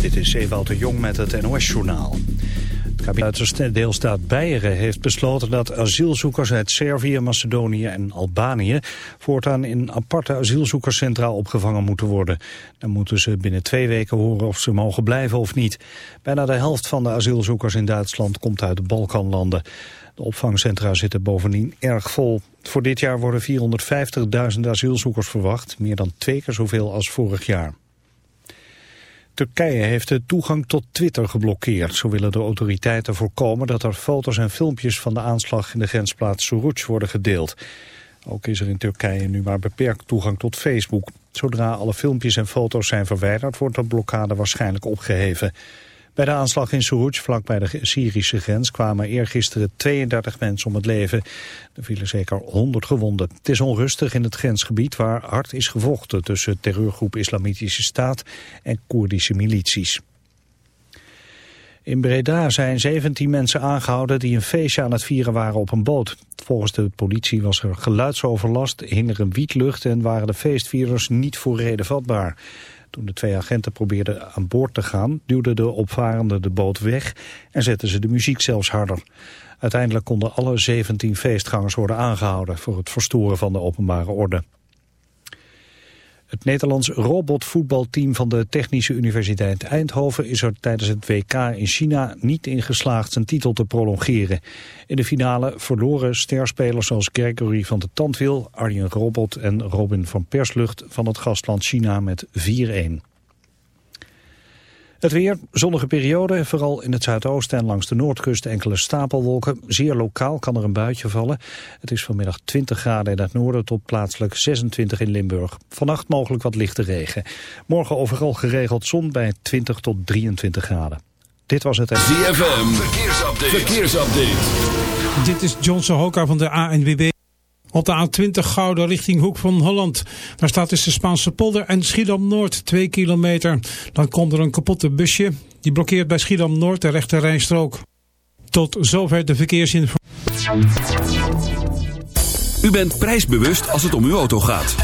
Dit is Ewout de Jong met het NOS-journaal. Het kabinet uit de deelstaat Beieren heeft besloten dat asielzoekers uit Servië, Macedonië en Albanië voortaan in aparte asielzoekerscentra opgevangen moeten worden. Dan moeten ze binnen twee weken horen of ze mogen blijven of niet. Bijna de helft van de asielzoekers in Duitsland komt uit de Balkanlanden. De opvangcentra zitten bovendien erg vol. Voor dit jaar worden 450.000 asielzoekers verwacht, meer dan twee keer zoveel als vorig jaar. Turkije heeft de toegang tot Twitter geblokkeerd. Zo willen de autoriteiten voorkomen dat er foto's en filmpjes van de aanslag in de grensplaats Suruc worden gedeeld. Ook is er in Turkije nu maar beperkt toegang tot Facebook. Zodra alle filmpjes en foto's zijn verwijderd wordt de blokkade waarschijnlijk opgeheven. Bij de aanslag in Suruc, vlakbij de Syrische grens, kwamen eergisteren 32 mensen om het leven. Er vielen zeker 100 gewonden. Het is onrustig in het grensgebied waar hard is gevochten tussen terreurgroep Islamitische Staat en Koerdische milities. In Breda zijn 17 mensen aangehouden die een feestje aan het vieren waren op een boot. Volgens de politie was er geluidsoverlast, hing er een wietlucht en waren de feestvierers niet voor reden vatbaar. Toen de twee agenten probeerden aan boord te gaan, duwden de opvarenden de boot weg en zetten ze de muziek zelfs harder. Uiteindelijk konden alle 17 feestgangers worden aangehouden voor het verstoren van de openbare orde. Het Nederlands robotvoetbalteam van de Technische Universiteit Eindhoven is er tijdens het WK in China niet in geslaagd zijn titel te prolongeren. In de finale verloren sterspelers zoals Gregory van de Tandwiel, Arjen Robot en Robin van Perslucht van het gastland China met 4-1. Het weer, zonnige periode, vooral in het zuidoosten en langs de noordkust enkele stapelwolken. Zeer lokaal kan er een buitje vallen. Het is vanmiddag 20 graden in het noorden tot plaatselijk 26 in Limburg. Vannacht mogelijk wat lichte regen. Morgen overal geregeld zon bij 20 tot 23 graden. Dit was het... ZFM, verkeersupdate. verkeersupdate. Dit is John Sohoka van de ANWB. Op de A20 Gouden richting Hoek van Holland. Daar staat tussen Spaanse polder en Schiedam Noord 2 kilometer. Dan komt er een kapotte busje. Die blokkeert bij Schiedam Noord de rechte rijstrook. Tot zover de verkeersinformatie. U bent prijsbewust als het om uw auto gaat.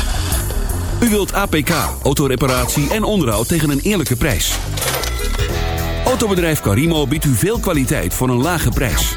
U wilt APK, autoreparatie en onderhoud tegen een eerlijke prijs. Autobedrijf Carimo biedt u veel kwaliteit voor een lage prijs.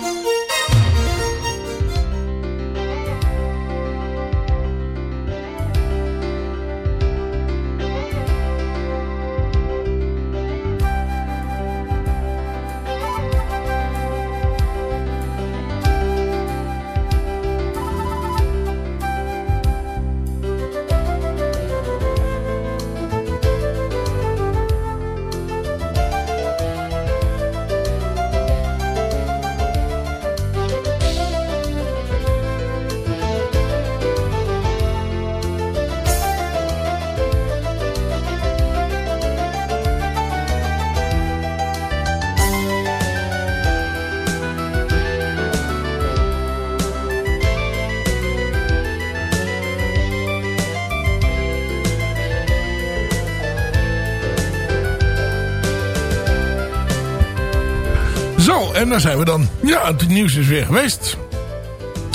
En daar zijn we dan. Ja, het nieuws is weer geweest.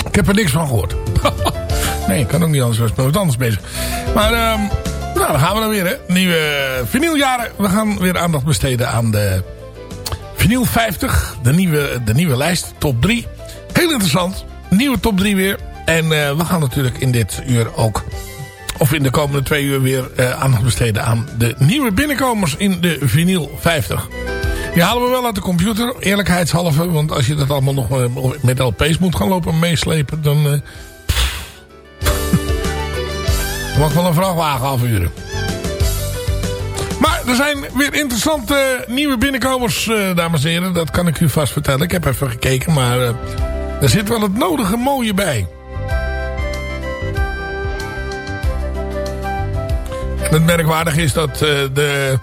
Ik heb er niks van gehoord. nee, ik kan ook niet anders. Ik wat anders bezig. Maar, um, nou, dan gaan we dan weer, hè. Nieuwe vinyljaren. We gaan weer aandacht besteden aan de vinyl 50. De nieuwe, de nieuwe lijst, top 3. Heel interessant. Nieuwe top 3 weer. En uh, we gaan natuurlijk in dit uur ook of in de komende twee uur weer uh, aandacht besteden aan de nieuwe binnenkomers in de vinyl 50. Die halen we wel uit de computer, eerlijkheidshalve. Want als je dat allemaal nog met LP's moet gaan lopen meeslepen, dan... Uh, mag wel een vrachtwagen afhuren. Maar er zijn weer interessante nieuwe binnenkomers, dames en heren. Dat kan ik u vast vertellen. Ik heb even gekeken, maar er zit wel het nodige mooie bij. Het merkwaardige is dat de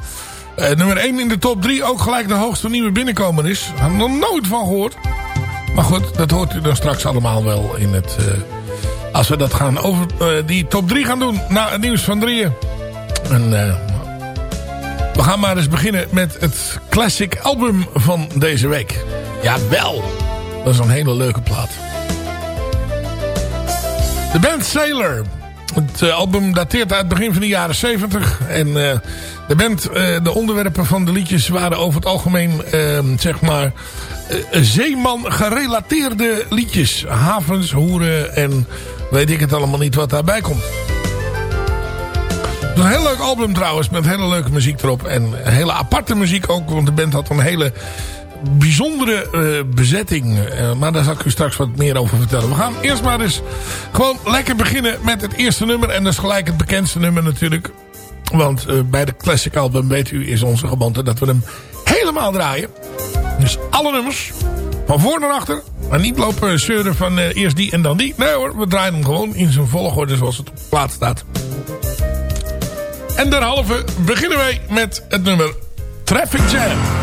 nummer 1 in de top 3 ook gelijk de hoogste nieuwe binnenkomer is. Heb ik nog nooit van gehoord. Maar goed, dat hoort u dan straks allemaal wel in het... als we dat gaan over die top 3 gaan doen. Na het nieuws van drieën. En we gaan maar eens beginnen met het classic album van deze week. Jawel, dat is een hele leuke plaat. De band Sailor. Het uh, album dateert uit het begin van de jaren 70. En de band, uh, de onderwerpen van de liedjes waren over het algemeen, ehm, zeg maar, zeeman gerelateerde liedjes. Havens, hoeren en weet ik het allemaal niet wat daarbij komt. Een heel leuk album trouwens, met hele leuke muziek erop. En hele aparte muziek ook, want de band had een hele bijzondere uh, bezetting. Uh, maar daar zal ik u straks wat meer over vertellen. We gaan eerst maar eens gewoon lekker beginnen met het eerste nummer. En dat is gelijk het bekendste nummer natuurlijk. Want uh, bij de classic album, weet u, is onze gewoonte dat we hem helemaal draaien. Dus alle nummers, van voor naar achter. Maar niet lopen zeuren van eerst die en dan die. Nee hoor, we draaien hem gewoon in zijn volgorde zoals het op de staat. En derhalve beginnen wij met het nummer Traffic Jam.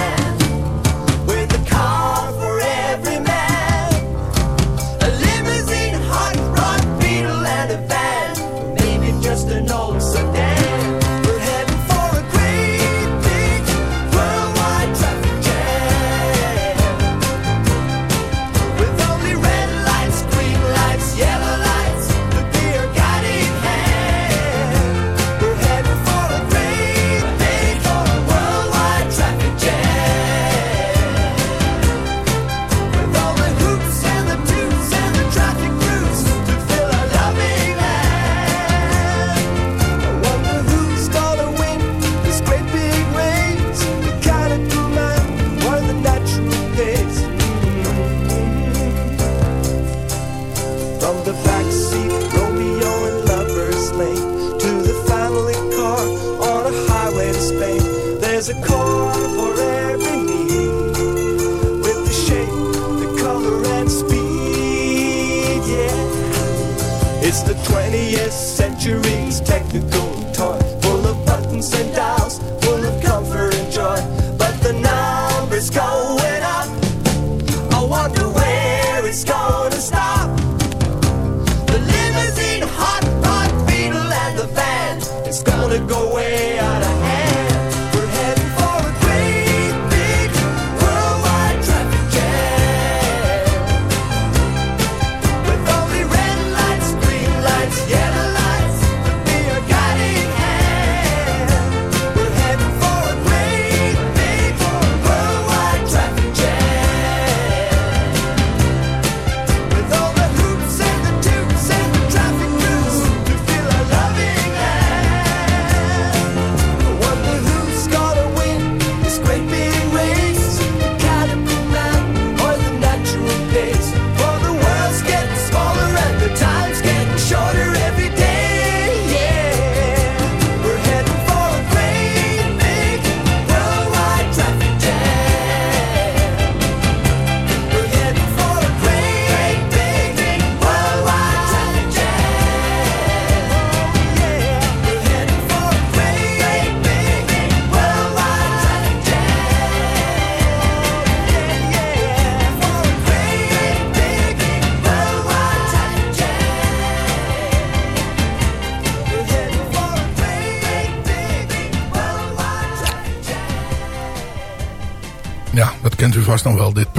Just an old sedan.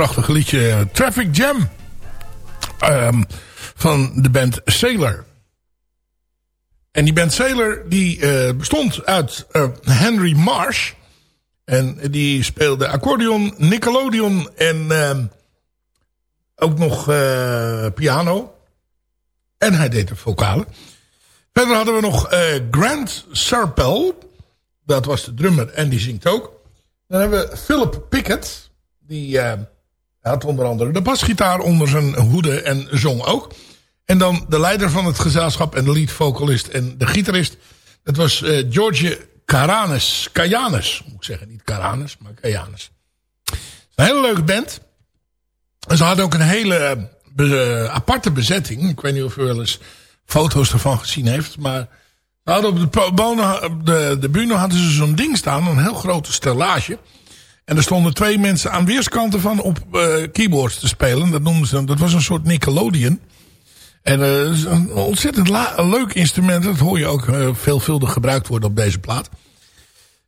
Prachtige liedje eh, Traffic Jam. Ehm, van de band Sailor. En die band Sailor die uh, bestond uit uh, Henry Marsh. En die speelde accordeon, nickelodeon en uh, ook nog piano. En hij deed de vocalen. Verder hadden we nog Grant Sarpel. Dat was de drummer en die zingt ook. Dan hebben we Philip Pickett. Die had onder andere de basgitaar onder zijn hoede en zong ook. En dan de leider van het gezelschap en de lead en de gitarist. Dat was uh, George Caranes. Cajanus, moet ik zeggen. Niet Caranes, maar Cajanus. Een hele leuke band. En ze hadden ook een hele be aparte bezetting. Ik weet niet of u wel eens foto's ervan gezien heeft. Maar ze hadden op de, de, de bühne hadden ze zo'n ding staan. Een heel grote stellage. En er stonden twee mensen aan weerskanten van op uh, keyboards te spelen. Dat noemden ze, dat was een soort Nickelodeon. En uh, een ontzettend leuk instrument. Dat hoor je ook uh, veelvuldig gebruikt worden op deze plaat.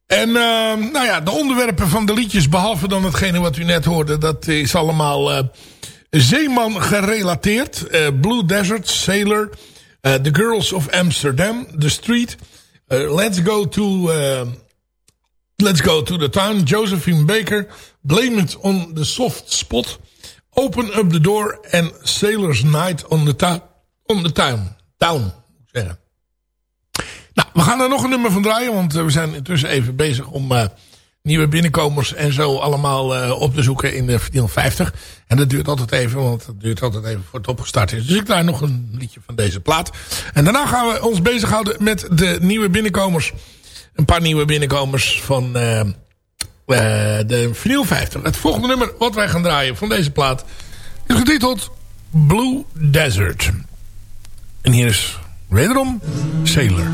En uh, nou ja, de onderwerpen van de liedjes, behalve dan hetgene wat u net hoorde, dat is allemaal zeeman gerelateerd. Blue Desert, Sailor, The Girls of Amsterdam, The Street, Let's Go to... Let's Go to the Town, Josephine Baker, Blame It on the Soft Spot... Open Up the Door en Sailor's Night on the, on the Town. Town, zeggen. Nou, we gaan er nog een nummer van draaien, want eh, we zijn intussen even bezig om uh, nieuwe binnenkomers en zo allemaal uh, op te zoeken in de 450. En dat duurt altijd even, want dat duurt altijd even voor het opgestart is. Dus ik draai nog een liedje van deze plaat. En daarna gaan we ons bezighouden met de nieuwe binnenkomers. Een paar nieuwe binnenkomers van uh, de vinyl 50. Het volgende nummer wat wij gaan draaien van deze plaat is getiteld Blue Desert. En hier is wederom Sailor.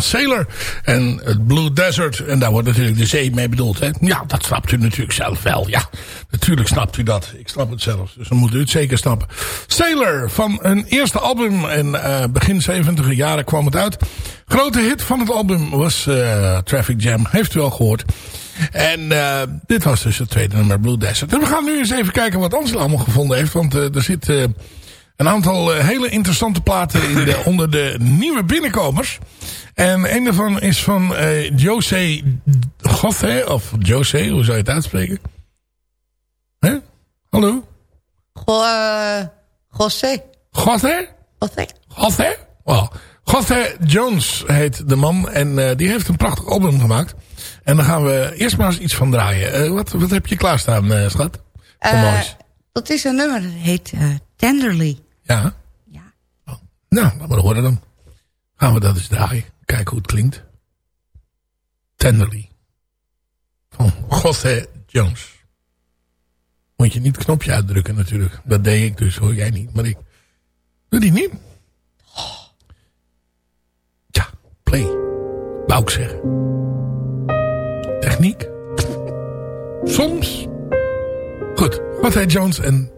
Van Sailor. En het Blue Desert. En daar wordt natuurlijk de zee mee bedoeld. Hè? Ja, dat snapt u natuurlijk zelf wel. Ja, natuurlijk snapt u dat. Ik snap het zelf. Dus dan moet u het zeker snappen. Sailor van een eerste album. En uh, begin 70 jaren kwam het uit. Grote hit van het album was uh, Traffic Jam. Heeft u al gehoord. En uh, dit was dus het tweede nummer Blue Desert. En we gaan nu eens even kijken wat Ansel allemaal gevonden heeft. Want er zit een aantal hele interessante platen in de, onder de nieuwe binnenkomers. En een daarvan is van Jose Gothe. Of Jose, hoe zou je het uitspreken? Hè? Hallo? Go, José. Gothe? José. Gothe? Well, Gothe Jones heet de man. En die heeft een prachtig album gemaakt. En dan gaan we eerst maar eens iets van draaien. Uh, wat, wat heb je klaarstaan, uh, schat? Uh, dat is een nummer, dat heet Tenderly. Ja? Ja. Oh. Nou, laat maar horen dan. Gaan we dat eens draaien. Kijken hoe het klinkt. Tenderly. Van José Jones. Moet je niet het knopje uitdrukken natuurlijk. Dat deed ik dus, hoor jij niet. Maar ik doe die niet. Ja, play. Wou ik zeggen techniek. Soms. Goed, heet Jones en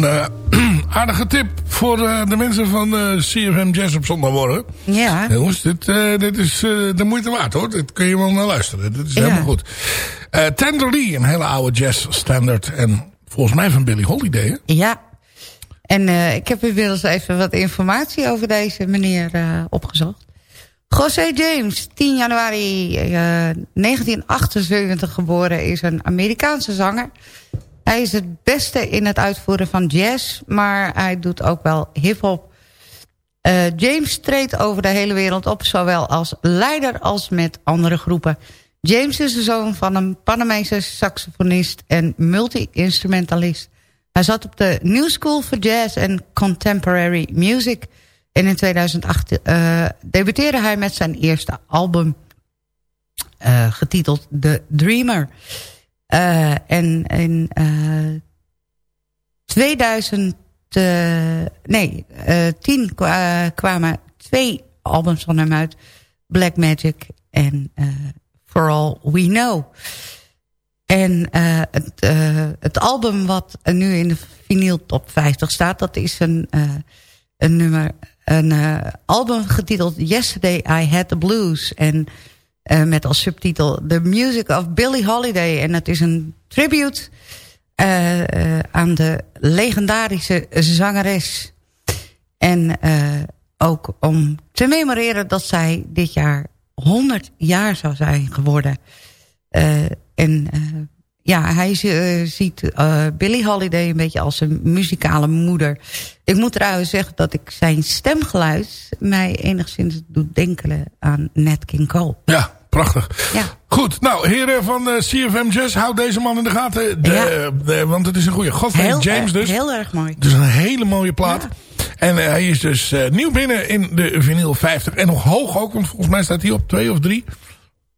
Tenley. aardige tip voor uh, de mensen van uh, CFM Jazz op zondagmorgen. Ja. Jongens, dit, dit is de moeite waard hoor. Dit kun je wel naar luisteren. Dit is ja. helemaal goed. Tender Lee, een hele oude jazz standard. En volgens mij van Billy Holiday. Hè? Ja. En ik heb inmiddels even wat informatie over deze meneer opgezocht. José James, 10 januari 1978 geboren, is een Amerikaanse zanger hij is het beste in het uitvoeren van jazz, maar hij doet ook wel hip-hop. Uh, James treedt over de hele wereld op, zowel als leider als met andere groepen. James is de zoon van een Panamese saxofonist en multi-instrumentalist. Hij zat op de New School for Jazz and Contemporary Music. En in 2008 uh, debuteerde hij met zijn eerste album... Uh, getiteld The Dreamer. Uh, en in 2000... nee, tien kwamen twee albums van hem uit. Black Magic en For All We Know. En uh, het, uh, het album wat nu in de vinyl top 50 staat... dat is een, uh, een nummer, een album getiteld Yesterday I Had The Blues. En met als subtitel The Music of Billie Holiday. En het is een tribute aan de legendarische zangeres. En ook om te memoreren dat zij dit jaar 100 jaar zou zijn geworden... En ja, hij ziet Billie Holiday een beetje als een muzikale moeder. Ik moet trouwens zeggen dat ik zijn stemgeluid... mij enigszins doet denken aan Nat King Cole. Ja, prachtig. Ja. Goed, nou, heren van CFM Jazz, houd deze man in de gaten. De, ja. de, want het is een goede. Godfrey James dus. Heel erg mooi. Dus een hele mooie plaat. Ja. En uh, hij is dus uh, nieuw binnen in de vinyl 50. En nog hoog ook, want volgens mij staat hij op 2 of 3.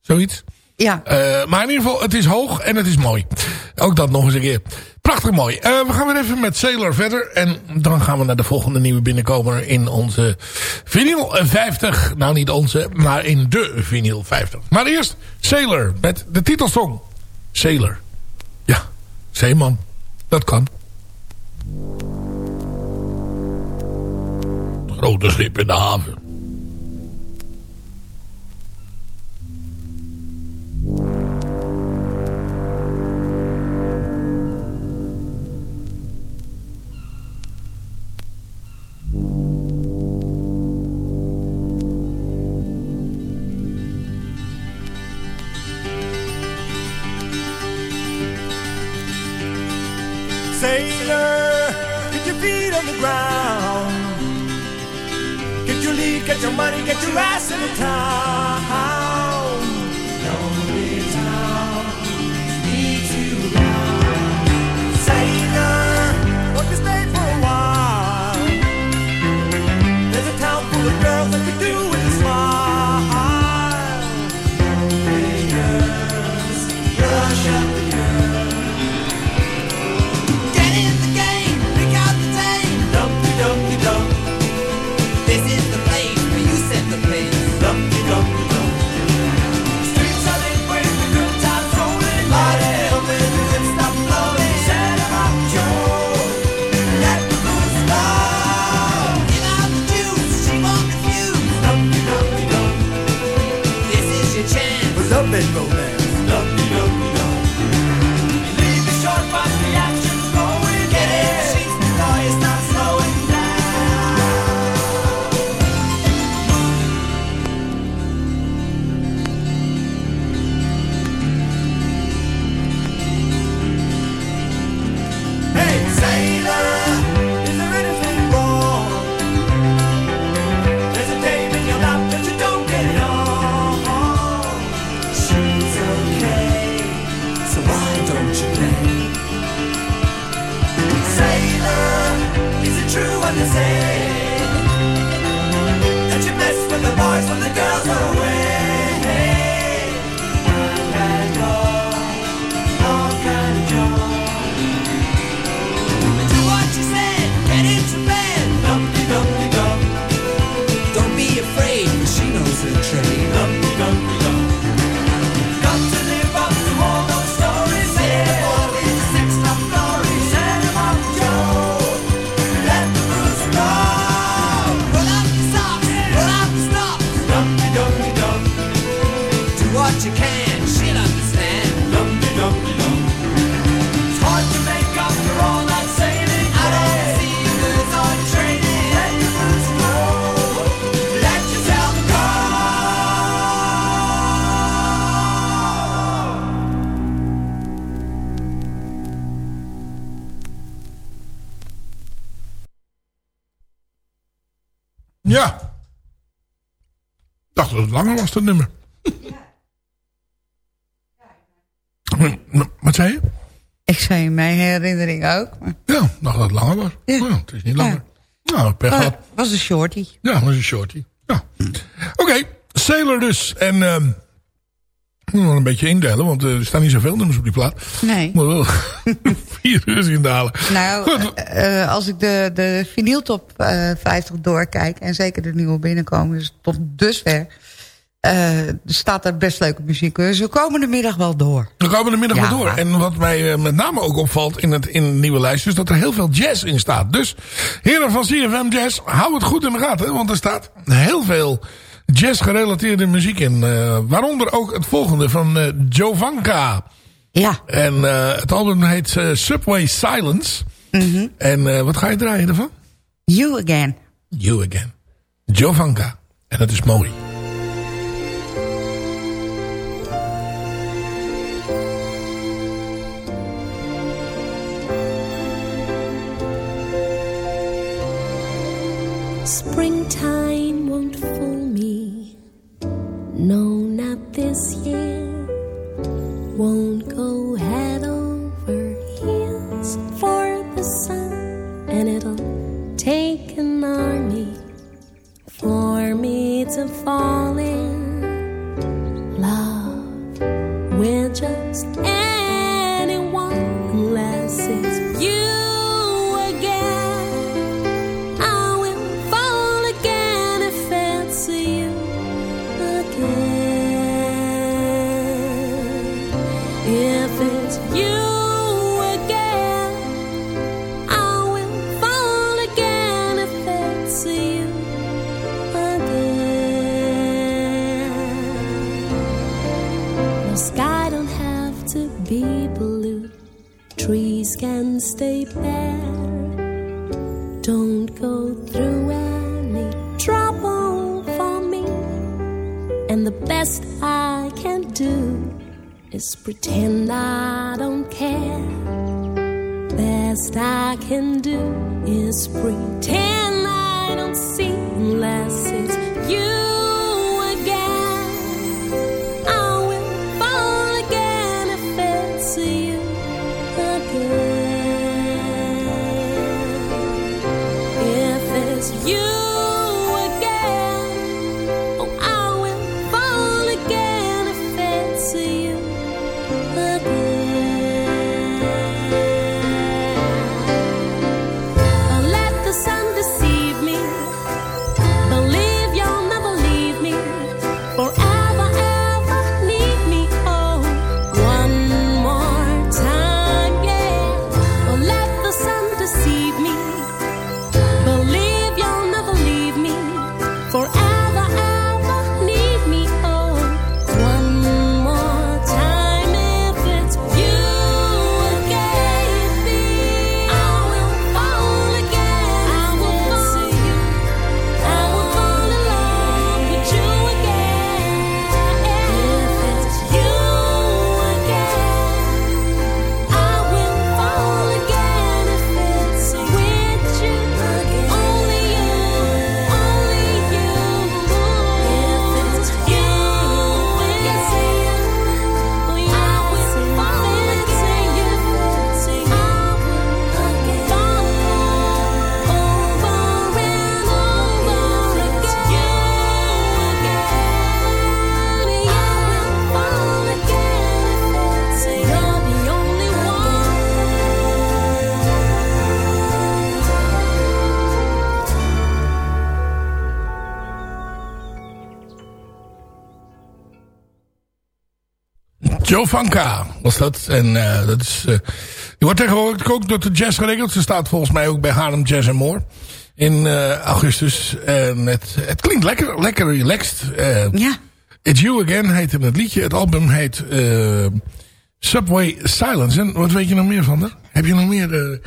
Zoiets. Ja. Uh, maar in ieder geval, het is hoog en het is mooi. Ook dat nog eens een keer. Prachtig mooi. Uh, we gaan weer even met Sailor verder. En dan gaan we naar de volgende nieuwe binnenkomer in onze vinyl 50. Nou, niet onze, maar in de vinyl 50. Maar eerst Sailor met de titelsong. Sailor. Ja, zeeman. Dat kan. Grote schip in de haven. Sailor, get your feet on the ground. Get your lead, get your money, get your ass in the town. Lonely town, needs you. Sailor, stay for a while? There's a town full of girls dat nummer. Wat zei je? Ik zei in mijn herinnering ook. Maar... Ja, dacht dat het langer was. Ja. Nou, het is niet langer. Nou, pech Maar gehad. het was een shorty. Ja, was een shorty. Ja. Oké, Sailor dus. En ehm ik moet nog een beetje indelen, want eh, er staan niet zoveel nummers op die plaat. Nee. Moet wel vier uur indalen. Nou, Goed. eh, eh, als ik de, de vinyltop eh 50 doorkijk... en zeker de nieuwe binnenkomen, dus tot dusver... eh, er staat er best leuke muziek. Dus we komen de middag wel door. We komen de middag Ja. wel door. En wat mij eh, met name ook opvalt in het in de nieuwe lijst... is dat er heel veel jazz in staat. Dus heren van CFM Jazz, hou het goed in de gaten. Want er staat heel veel jazz-gerelateerde muziek in. eh, waaronder ook het volgende van eh Jovanka. Ja, En eh, het album heet eh, Subway Silence. En eh, wat ga je draaien ervan? You Again. You Again. Jovanka. En dat is mooi. Springtime won't fool me. No, not this year. Won't go head over heels for the sun. And it'll take an army for me to fall in love with just Stay bare. Don't go through any trouble for me. And the best I can do is pretend I don't care. Best I can do is pretend I don't see unless it's you Jovanka was dat. En eh, dat is... eh, die wordt tegenwoordig ook door de jazz geregeld. Ze staat volgens mij ook bij Harlem Jazz and More. In eh, augustus. En het, het klinkt lekker, lekker relaxed. Ja. It's You Again heet het liedje. Het album heet Subway Silence. En wat weet je nog meer van? Heb je nog meer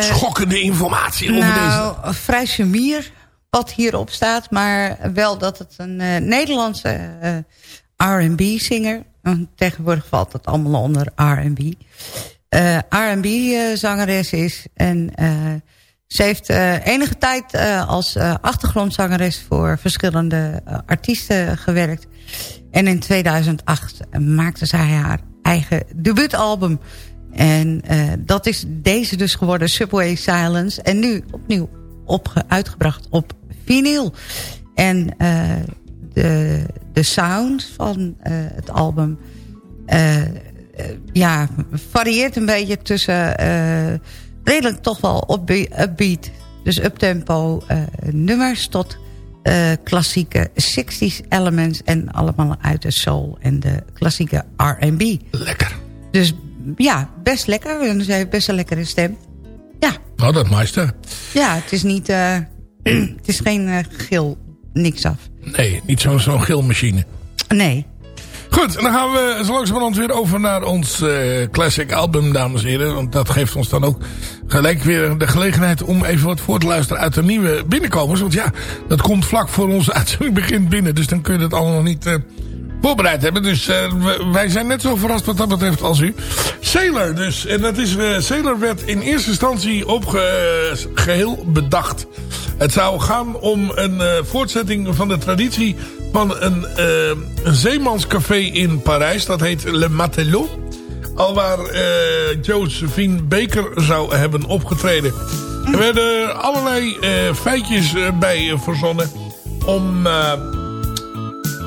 schokkende informatie over deze? nou, vrij sumier wat hierop staat. Maar wel dat het een Nederlandse R&B-zinger... tegenwoordig valt het allemaal onder R&B... eh R&B-zangeres is. En eh, Ze heeft eh, enige tijd eh, als eh, achtergrondzangeres voor verschillende eh, artiesten gewerkt. En in 2008 maakte zij haar eigen debuutalbum. En eh, dat is deze dus geworden, Subway Silence. En nu opnieuw uitgebracht op vinyl. En eh, de, de sound van eh, het album... eh, eh, ja, varieert een beetje tussen... redelijk toch wel upbe- upbeat, dus uptempo nummers... tot klassieke 60s elements... en allemaal uit de soul en de klassieke R&B. Lekker. Dus ja, best lekker. En ze heeft best een lekkere stem. Ja, Nou, dat meester. ja het is niet... het is geen eh, gil, niks af. Nee, niet zo'n zo'n gilmachine. Nee. Goed, en dan gaan we zo langzamerhand weer over naar ons eh, classic album, dames en heren. Want dat geeft ons dan ook gelijk weer de gelegenheid om even wat voor te luisteren uit de nieuwe binnenkomers. Want ja, dat komt vlak voor onze uitzending begint binnen. Dus dan kun je dat allemaal nog niet eh, voorbereid hebben. Dus eh, wij zijn net zo verrast wat dat betreft als u. Sailor dus. En dat is, Sailor werd in eerste instantie op ge- geheel bedacht. Het zou gaan om een eh, voortzetting van de traditie van een, eh, een zeemanscafé in Parijs. Dat heet Le Matelot. Alwaar eh Josephine Baker zou hebben opgetreden. Er werden allerlei feitjes bij verzonnen om...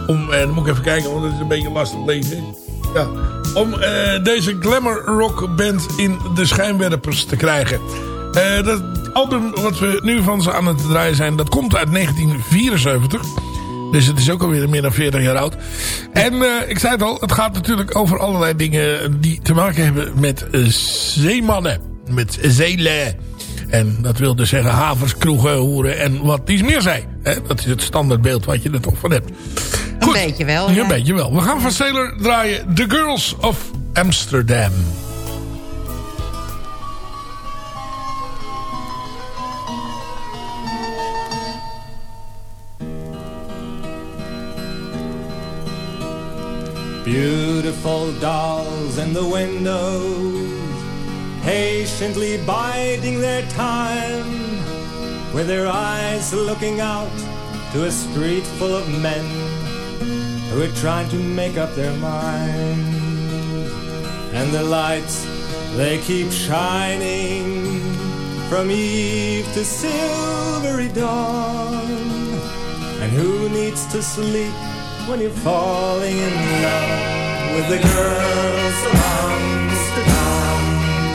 om, eh, dan moet ik even kijken, want het is een beetje lastig lezen. Ja, om deze glamour rock band in de schijnwerpers te krijgen. Eh, album wat we nu van ze aan het draaien zijn, dat komt uit 1974. Dus het is ook alweer meer dan 40 jaar oud. En eh, ik zei het al, het gaat natuurlijk over allerlei dingen die te maken hebben met eh, zeemannen. Met zeilen. En dat wil dus zeggen havens, kroegen, hoeren en wat iets meer zijn. Dat is het standaardbeeld wat je er toch van hebt. Een beetje wel, ja. een beetje wel. We gaan van Sailor draaien The Girls of Amsterdam. Beautiful dolls in the windows, patiently biding their time, with their eyes looking out to a street full of men who are trying to make up their minds. And the lights, they keep shining from eve to silvery dawn. And who needs to sleep when you're falling in love with the girls of Amsterdam?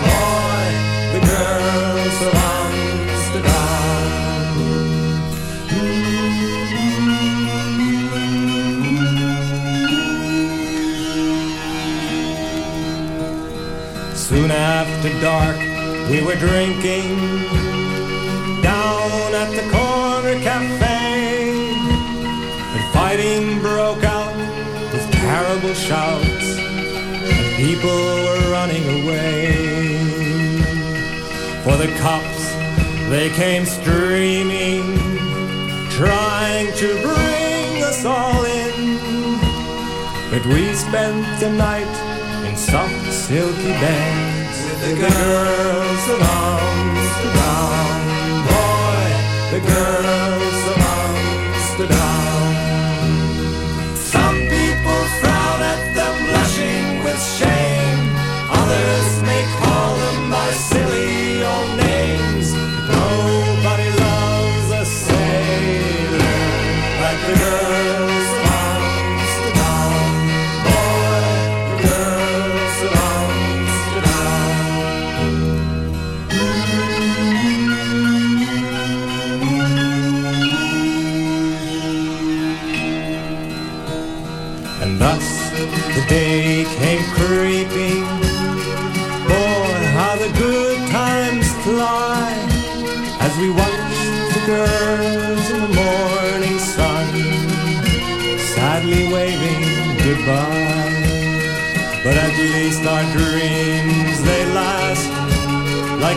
Boy, the girls of Amsterdam. Soon after dark, we were drinking the cops, they came streaming, trying to bring us all in. But we spent the night in soft silky beds with the girls of Amsterdam. Boy, the girls of Amsterdam.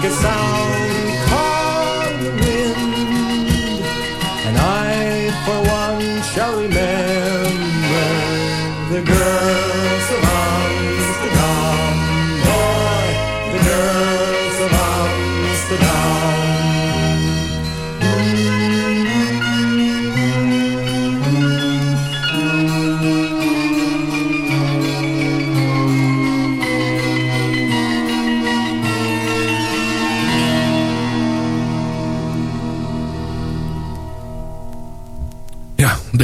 A sound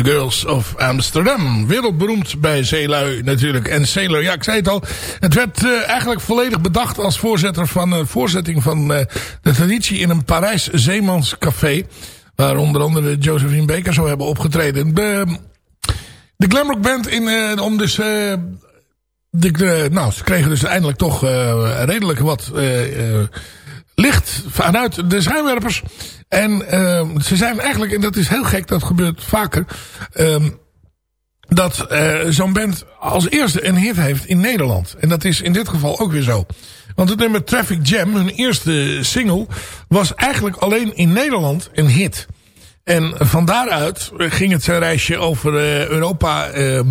Girls of Amsterdam. Wereldberoemd bij Zeelui natuurlijk. En Sailor, ja ik zei het al. Het werd uh, eigenlijk volledig bedacht als voorzitter van, uh, voorzetting van uh, de traditie in een Parijs zeemanscafé. Waar onder andere Josephine Baker zou hebben opgetreden. De, de Glamrock Band in, om dus... de, nou, ze kregen dus eindelijk toch redelijk wat licht vanuit de schijnwerpers. En uh, ze zijn eigenlijk, en dat is heel gek, dat gebeurt vaker... Uh, dat uh, zo'n band als eerste een hit heeft in Nederland. En dat is in dit geval ook weer zo. Want het nummer Traffic Jam, hun eerste single... was eigenlijk alleen in Nederland een hit. En van daaruit ging het zijn reisje over uh, Europa uh, uh,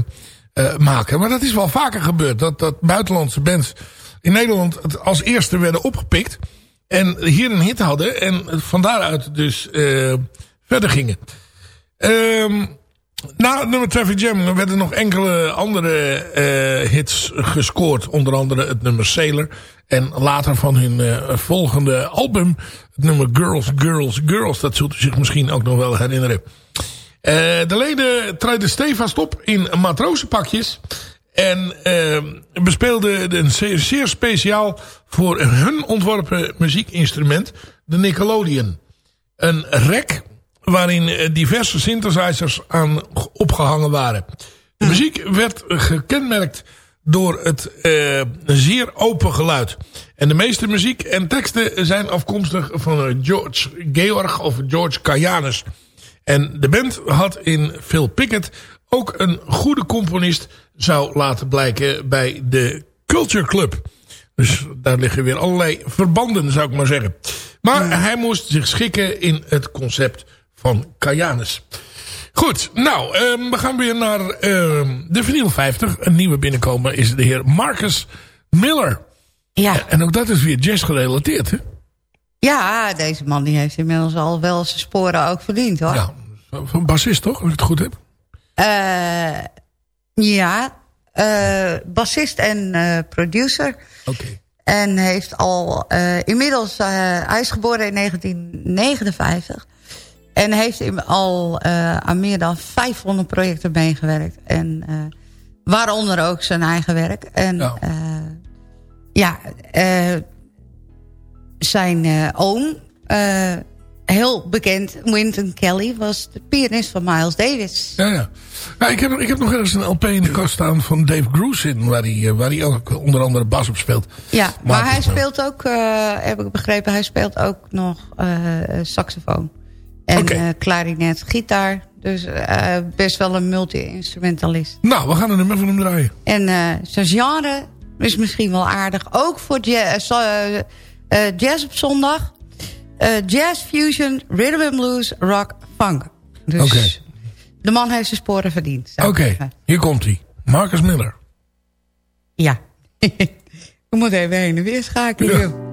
maken. Maar dat is wel vaker gebeurd. Dat, dat buitenlandse bands in Nederland als eerste werden opgepikt... En hier een hit hadden. En van daaruit dus uh, verder gingen. Um, na het nummer Traffic Jam werden nog enkele andere uh, hits gescoord. Onder andere het nummer Sailor. En later van hun uh, volgende album. Het nummer Girls, Girls, Girls. Dat zult u zich misschien ook nog wel herinneren. de leden treden stevast op in matrozenpakjes. En uh, bespeelde een zeer, speciaal voor hun ontworpen muziekinstrument, de Nickelodeon. Een rek waarin diverse synthesizers aan opgehangen waren. De muziek werd gekenmerkt door het uh, zeer open geluid. En de meeste muziek en teksten zijn afkomstig van George Georg of George Kajanus. En de band had in Phil Pickett ook een goede componist zou laten blijken bij de Culture Club. Dus daar liggen weer allerlei verbanden, zou ik maar zeggen. Maar hij moest zich schikken in het concept van Kajanus. Goed, nou, um, we gaan weer naar um, de vinyl 50. Een nieuwe binnenkomer is de heer Marcus Miller. Ja. En ook dat is weer jazz gerelateerd, hè? Ja, deze man die heeft inmiddels al wel zijn sporen ook verdiend, hoor. Ja, van bassist toch, als ik het goed heb? Uh, ja, uh, bassist en uh, producer. Oké. Okay. En heeft al uh, inmiddels, hij is geboren in 1959. En heeft al aan meer dan 500 projecten meegewerkt. En waaronder ook zijn eigen werk. En ja, ja zijn oom heel bekend, Wynton Kelly, was de pianist van Miles Davis. Ja, ja. ja ik, heb, ik heb nog ergens een LP in de kast staan van Dave Grusin, waar hij, eh, waar hij ook onder andere bas op speelt. Ja, maar, hij speelt ook, uh, heb ik begrepen, hij speelt ook nog uh, saxofoon. En okay. klarinet, gitaar. Dus best wel een multi-instrumentalist. Nou, we gaan er nummer van hem draaien. En zijn genre is misschien wel aardig. Ook voor jazz, jazz op zondag. Uh, jazz, fusion, rhythm and blues, rock, funk. Dus okay. de man heeft zijn sporen verdiend. Oké, okay. hier komt hij. Marcus Miller. Ja. We moeten even heen en weer schakelen. Ja.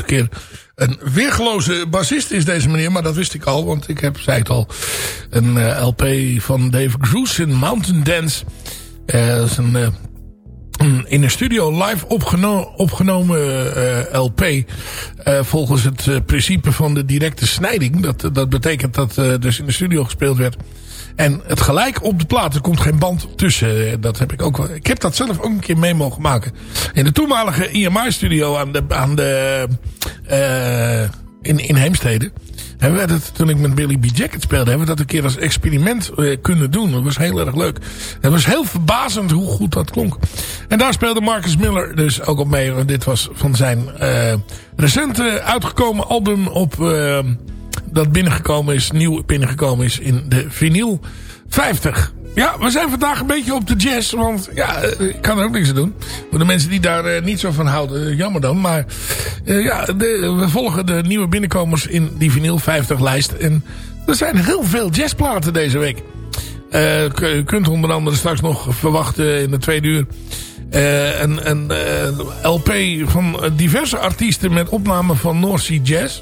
Een keer een weergeloze bassist is deze meneer. Maar dat wist ik al, want ik heb, zei het al, een eh, LP van Dave Grusin, Mountain Dance. Eh, dat is een, eh, in een studio live opgeno opgenomen eh, LP. eh, volgens het eh, principe van de directe snijding. Dat, dat betekent dat eh, dus in de studio gespeeld werd. En het gelijk op de plaat, er komt geen band tussen. Eh, Dat heb ik ook wel. Ik heb dat zelf ook een keer mee mogen maken. In de toenmalige EMI-studio aan de, aan de, eh, in, in Heemstede. Hebben we dat, toen ik met Billy B. Jacket speelde, hebben we dat een keer als experiment eh, kunnen doen. Dat was heel erg leuk. Het was heel verbazend hoe goed dat klonk. En daar speelde Marcus Miller dus ook op mee. Dit was van zijn eh recent eh, uitgekomen album op... eh, dat binnengekomen is, nieuw binnengekomen is in de vinyl 50. Ja, we zijn vandaag een beetje op de jazz, want ja, eh, ik kan er ook niks aan doen. Voor de mensen die daar eh, niet zo van houden, eh, jammer dan. Maar ja, we volgen de nieuwe binnenkomers in die vinyl 50 lijst. En er zijn heel veel jazzplaten deze week. K- u kunt onder andere straks nog verwachten in de tweede uur... een, een LP van diverse artiesten met opname van North Sea Jazz.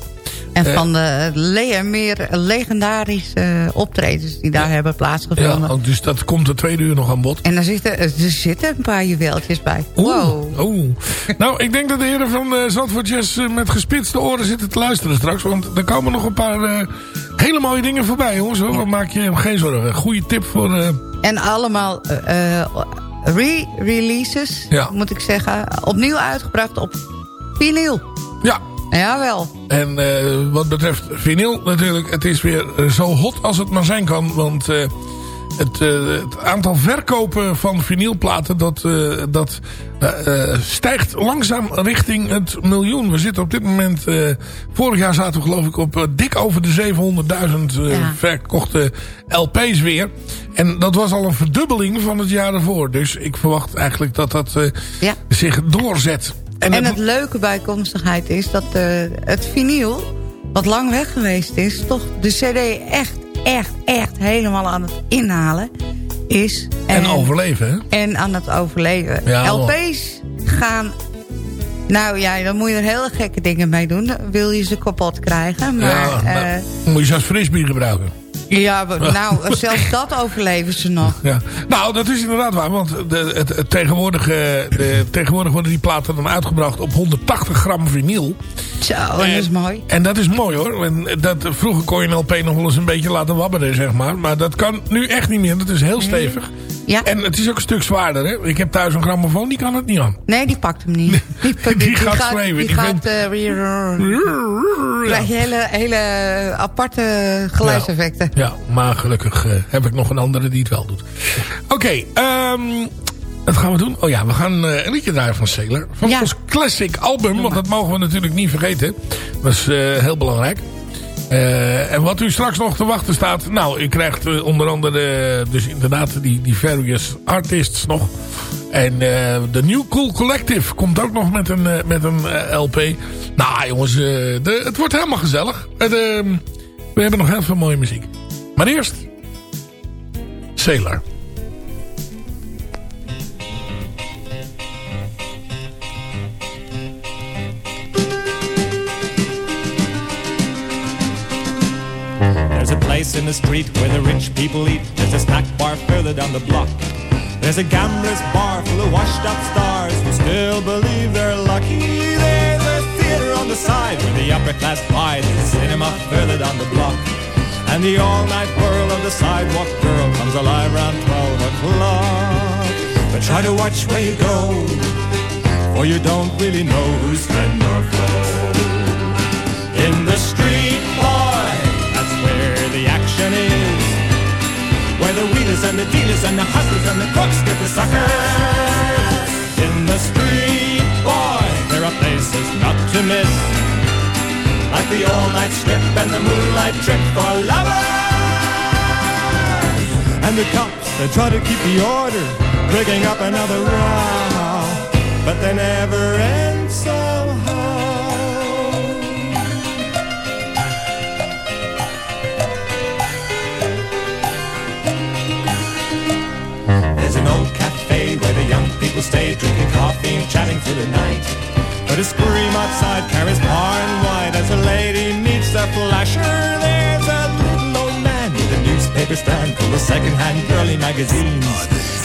En Eh. van de le meer legendarische eh, optredens die daar hebben plaatsgevonden. Ja, ook dus dat komt de tweede uur nog aan bod. En er zitten, er zitten een paar juweeltjes bij. Wow. Oeh, oeh. Nou, ik denk dat de heren van uh, Zandvoort Jazz eh, met gespitste oren zitten te luisteren straks. Want er komen nog een paar eh, hele mooie dingen voorbij, jongens. Hoor. Maak je geen zorgen. Goede tip voor... eh, En allemaal eh, eh, re-releases, Ja. moet ik zeggen. Opnieuw uitgebracht op vinyl. ja, Jawel. En eh, wat betreft vinyl natuurlijk, het is weer eh, zo hot als het maar zijn kan. Want eh, het, het aantal verkopen van vinylplaten, dat, dat stijgt langzaam richting het miljoen. We zitten op dit moment, vorig jaar zaten we geloof ik op dik over de 700.000 eh, Ja. verkochte LP's weer. En dat was al een verdubbeling van het jaar ervoor. Dus ik verwacht eigenlijk dat dat Ja. zich doorzet. En, het- het leuke bijkomstigheid is dat eh, het vinyl, wat lang weg geweest is... toch de cd echt, echt, echt helemaal aan het inhalen is. en overleven, hè? En aan het overleven. Ja. LP's gaan... Nou ja, dan moet je er hele gekke dingen mee doen. Wil je ze kapot krijgen. Maar ja, nou, moet je ze als frisbee gebruiken. Ja nou, zelfs dat overleven ze nog. Ja. Nou, dat is inderdaad waar. Want de, het, het tegenwoordig, de, tegenwoordig worden die platen dan uitgebracht op 180 gram vinyl. Zo, en dat is mooi. En dat is mooi hoor. En dat, vroeger kon je een LP nog wel eens een beetje laten wabberen, zeg maar. Maar dat kan nu echt niet meer. Dat is heel stevig. Ja. En het is ook een stuk zwaarder. Hè? Ik heb thuis een grammofoon, die kan het niet aan. Nee, die pakt hem niet. Die gaat schreeuwen, Die, die gaat vindt- eh, weer... krijg je hele, hele aparte geluidseffecten. Ja, maar gelukkig eh, heb ik nog een andere die het wel doet. Oké, ehm, wat gaan we doen? Oh ja, we gaan eh, een liedje draaien van Sailor. Van Ja. ons classic album, want dat mogen we natuurlijk niet vergeten. Dat is heel belangrijk. Eh, en wat u straks nog te wachten staat... Nou, u krijgt eh, onder andere eh, dus inderdaad die, die various artists nog. En de New Cool Collective komt ook nog met een, met een LP. Nou jongens, het wordt helemaal gezellig. Ehm, we hebben nog heel veel mooie muziek. Maar eerst... Sailor. Place in the street where the rich people eat. There's a snack bar further down the block. There's a gambler's bar full of washed up stars who still believe they're lucky. There's a theater on the side where the upper class buy. There's a cinema further down the block. And the all-night whirl of the sidewalk girl comes alive around 12 o'clock. But try to watch where you go, for you don't really know who's friend or foe. In the street, Wheelers and the dealers and the hustlers and the crooks get the suckers. In the street, boy, there are places not to miss. Like the all-night strip and the moonlight trip for lovers. And the cops, they try to keep the order, rigging up another row. But they never end people stay, drinking coffee and chatting through the night. But a scream outside carries far and wide as a lady meets a flasher. There's a little old man with a newspaper stand full of second-hand girly magazines.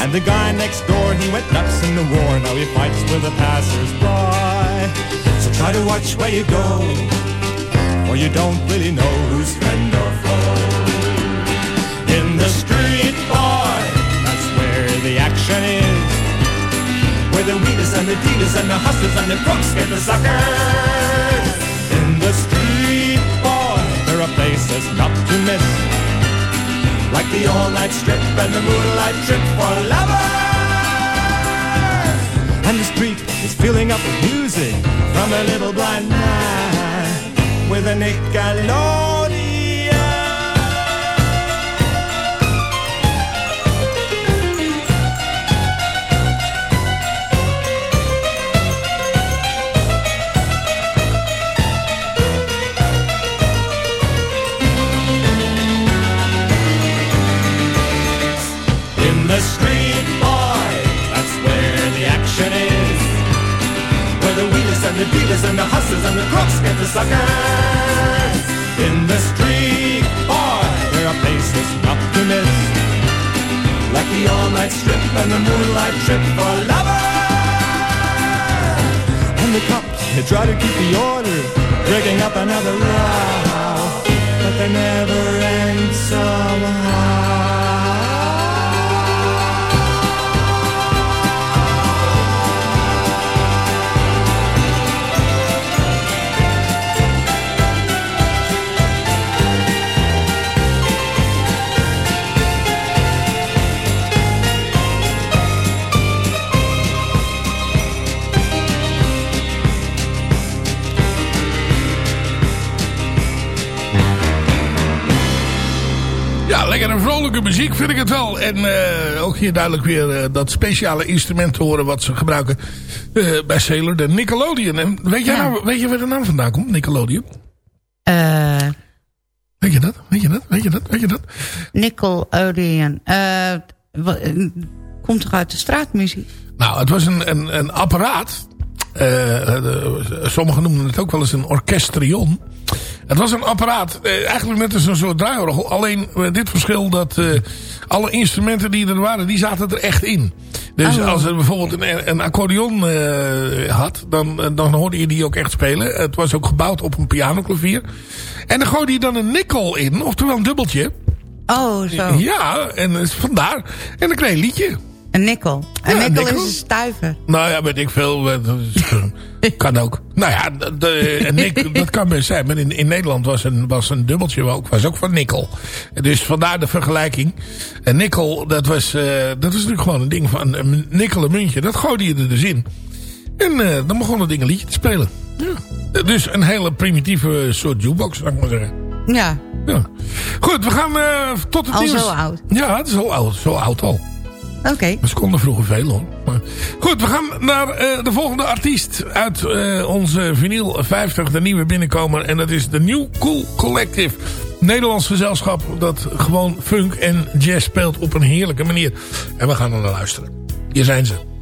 And the guy next door, he went nuts in the war. Now he fights with the passers-by. So try to watch where you go, for you don't really know who's friend or foe. In the street, boy, that's where the action is. The weeders and the dealers and the hustlers and the crooks get the suckers. In the street, boy, there are places not to miss. Like the all-night strip and the moonlight trip for lovers. And the street is filling up with music from a little blind man with a Nickelodeon. And the dealers and the hustlers and the crooks get the suckers. in the street. Boy, there are places not to miss. Like the all-night strip and the moonlight trip for lovers. And the cops, they try to keep the order, breaking up another row. But they never end somehow. Muziek vind ik het wel. En eh, ook hier duidelijk weer eh, dat speciale instrument te horen wat ze gebruiken eh, bij Sailor, de Nickelodeon. En weet, jij Ja. nou, weet je waar de naam vandaan komt, Nickelodeon? Eh Weet je dat? Weet je dat? Weet je dat? Weet je dat? Nickelodeon. Komt toch uit de straatmuziek? Nou, het was een, een, een apparaat. Sommigen noemen het ook wel eens een orkestrion. Het was een apparaat, eh, eigenlijk net als een soort draaiorgel. Alleen met dit verschil dat eh, alle instrumenten die er waren, die zaten er echt in. Dus Oh. als er bijvoorbeeld een, een accordeon eh, had, dan, dan hoorde je die ook echt spelen. Het was ook gebouwd op een pianoklavier. En dan gooide je dan een nikkel in, oftewel een dubbeltje. Oh, zo. Ja, en eh, vandaar. En dan kreeg je een liedje. Een nikkel. Een Ja, nikkel. is een stuiver. Nou ja, weet ik veel. Eh, kan ook. Nou ja, de, dat kan best zijn. Maar in, in Nederland was een, was een dubbeltje ook, was ook van nikkel. Dus vandaar de vergelijking. Een nikkel, dat was, eh, dat was natuurlijk gewoon een ding van een nikkelen muntje. Dat gooide je er dus in. En eh, dan begon het ding een liedje te spelen. Ja. Dus een hele primitieve soort jukebox, zou ik maar zeggen. Ja, Ja. Goed, we gaan eh, tot het Al nieuws. zo oud? Ja, het is al oud. Zo oud al. Oké. Een seconde vroeger veel hoor. Maar goed, we gaan naar eh, de volgende artiest uit eh, onze vinyl 50, de nieuwe binnenkomer. En dat is de New Cool Collective. Nederlands gezelschap dat gewoon funk en jazz speelt op een heerlijke manier. En we gaan er naar luisteren. Hier zijn ze.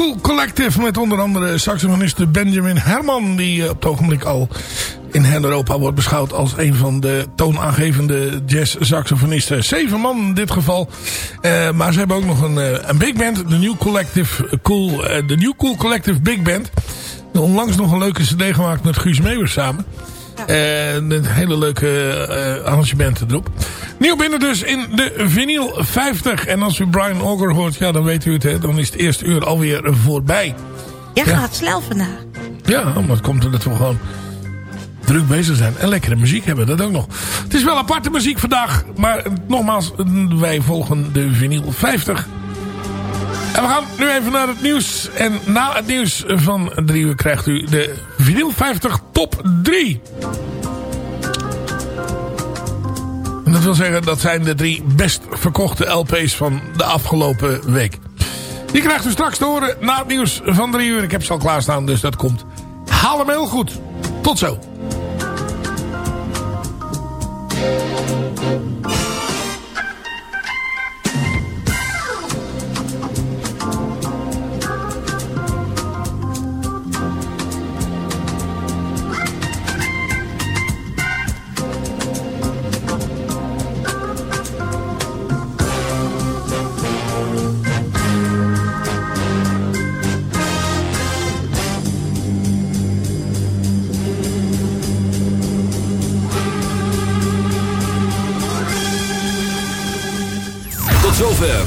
Cool Collective met onder andere saxofonist Benjamin Herman... die eh, op het ogenblik al in heel Europa wordt beschouwd als een van de toonaangevende jazz-saxofonisten. Zeven man in dit geval. Eh, maar ze hebben ook nog een, eh, een big band, de New, Collective cool, de New Cool Collective Big Band. Onlangs nog een leuke cd gemaakt met Guus Meeuwers samen. En een hele leuke eh, arrangementen erop. Nieuw binnen dus in de vinyl 50. En als u Brian Auger hoort, ja dan weet u het. Hè, dan is het eerste uur alweer voorbij. Jij Ja. gaat snel vandaag. Ja, maar het komt er dat we gewoon druk bezig zijn. En lekkere muziek hebben, dat ook nog. Het is wel aparte muziek vandaag. Maar nogmaals, wij volgen de vinyl 50. En we gaan nu even naar het nieuws. En na het nieuws van drie uur krijgt u de vinyl 50 top 3. En dat wil zeggen, dat zijn de drie best verkochte LP's van de afgelopen week. Die krijgt u straks te horen na het nieuws van drie uur. Ik heb ze al klaarstaan, dus dat komt Haal hem heel goed. Tot zo.